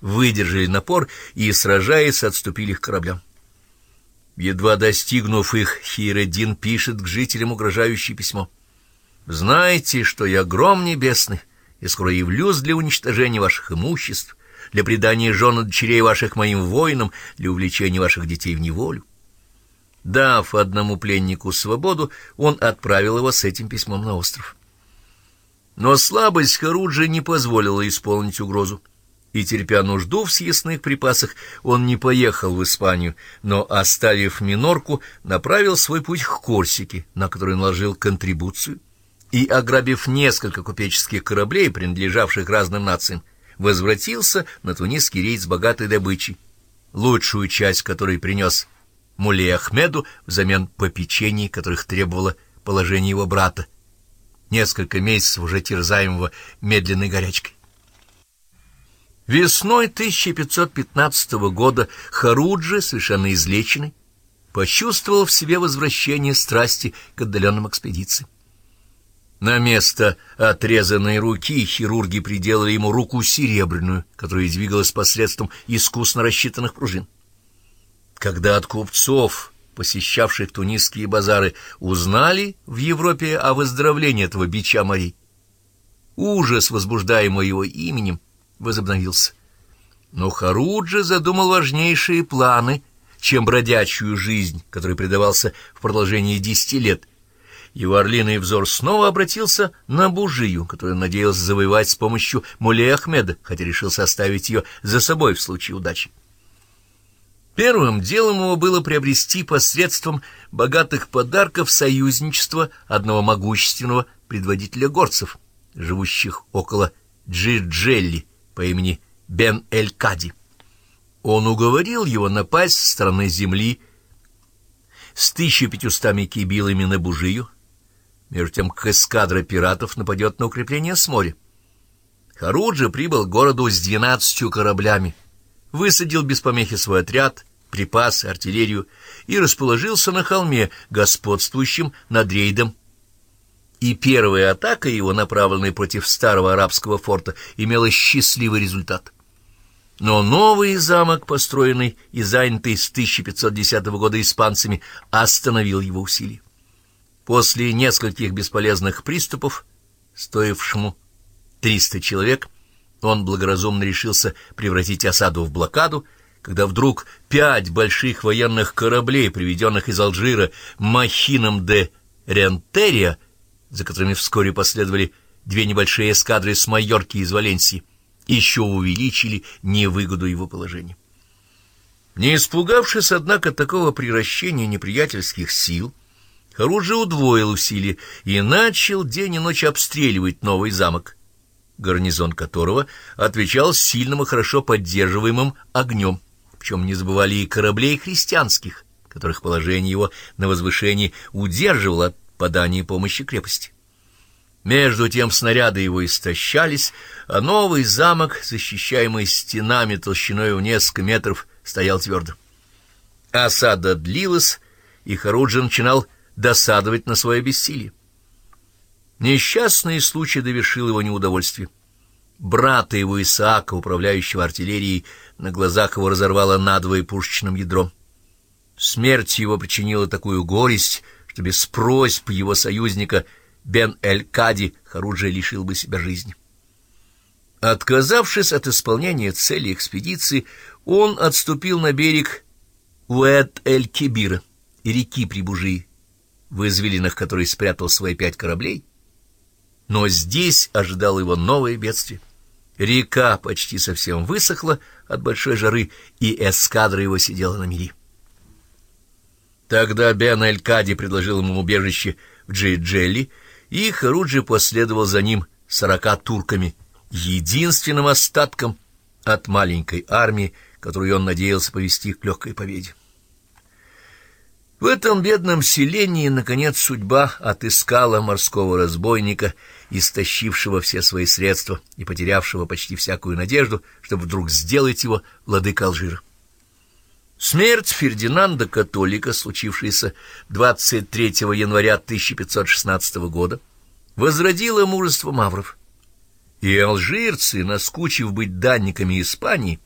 выдержали напор и, сражаясь, отступили к кораблям. Едва достигнув их, Хиредин пишет к жителям угрожающее письмо. «Знайте, что я гром небесный, и скоро явлюсь для уничтожения ваших имуществ, для предания жен и дочерей ваших моим воинам, для увлечения ваших детей в неволю». Дав одному пленнику свободу, он отправил его с этим письмом на остров. Но слабость Харуджи не позволила исполнить угрозу, и, терпя нужду в съестных припасах, он не поехал в Испанию, но, оставив Минорку, направил свой путь к Корсике, на который наложил контрибуцию, и, ограбив несколько купеческих кораблей, принадлежавших разным нациям, возвратился на тунисский рейс с богатой добычей, лучшую часть которой принес Муле Ахмеду взамен попечений, которых требовало положение его брата, несколько месяцев уже терзаемого медленной горячкой. Весной 1515 года Харуджи, совершенно излеченный, почувствовал в себе возвращение страсти к отдаленным экспедициям. На место отрезанной руки хирурги приделали ему руку серебряную, которая двигалась посредством искусно рассчитанных пружин. Когда от купцов, посещавших тунисские базары, узнали в Европе о выздоровлении этого бича морей, ужас, возбуждаемый его именем, возобновился. Но Харуджа задумал важнейшие планы, чем бродячую жизнь, которой предавался в продолжении десяти лет, его орлиный взор снова обратился на Бужию, которую надеялся завоевать с помощью Муле Ахмеда, хотя решился оставить ее за собой в случае удачи. Первым делом его было приобрести посредством богатых подарков союзничество одного могущественного предводителя горцев, живущих около Джиджелли по имени Бен-эль-Кади. Он уговорил его напасть с стороны земли с 1500 кибилами на Бужию, между тем как эскадра пиратов нападет на укрепление с моря. Харуджа прибыл к городу с двенадцатью кораблями, высадил без помехи свой отряд, припасы, артиллерию и расположился на холме, господствующим над рейдом. И первая атака его, направленная против старого арабского форта, имела счастливый результат. Но новый замок, построенный и занятый с 1510 года испанцами, остановил его усилия. После нескольких бесполезных приступов, стоившему 300 человек, он благоразумно решился превратить осаду в блокаду, когда вдруг пять больших военных кораблей, приведенных из Алжира Махином де Рентерия, за которыми вскоре последовали две небольшие эскадры с Майорки из Валенсии, еще увеличили невыгоду его положения. Не испугавшись, однако, такого приращения неприятельских сил, Харуджи удвоил усилия и начал день и ночь обстреливать новый замок, гарнизон которого отвечал сильным и хорошо поддерживаемым огнем, причем не забывали и кораблей христианских, которых положение его на возвышении удерживало от подания помощи крепости. Между тем снаряды его истощались, а новый замок, защищаемый стенами толщиной в несколько метров, стоял твердо. Осада длилась, и Харуджи начинал досадовать на свое бессилие. Несчастный случай довершил его неудовольствие. Брата его Исаака, управляющего артиллерией, на глазах его разорвало надвое пушечным ядром. Смерть его причинила такую горесть, что без просьб его союзника Бен-эль-Кади Харуджа лишил бы себя жизни. Отказавшись от исполнения цели экспедиции, он отступил на берег Уэт-эль-Кибира и реки Прибужии, в извилинах которой спрятал свои пять кораблей, но здесь ожидал его новое бедствие. Река почти совсем высохла от большой жары, и эскадра его сидела на мели. Тогда Бен Эль-Кади предложил ему убежище в Джейджелли, и Харуджи последовал за ним сорока турками, единственным остатком от маленькой армии, которую он надеялся повести к легкой победе. В этом бедном селении, наконец, судьба отыскала морского разбойника, истощившего все свои средства и потерявшего почти всякую надежду, чтобы вдруг сделать его владыка Алжира. Смерть Фердинанда Католика, случившаяся 23 января 1516 года, возродила мужество мавров. И алжирцы, наскучив быть данниками Испании,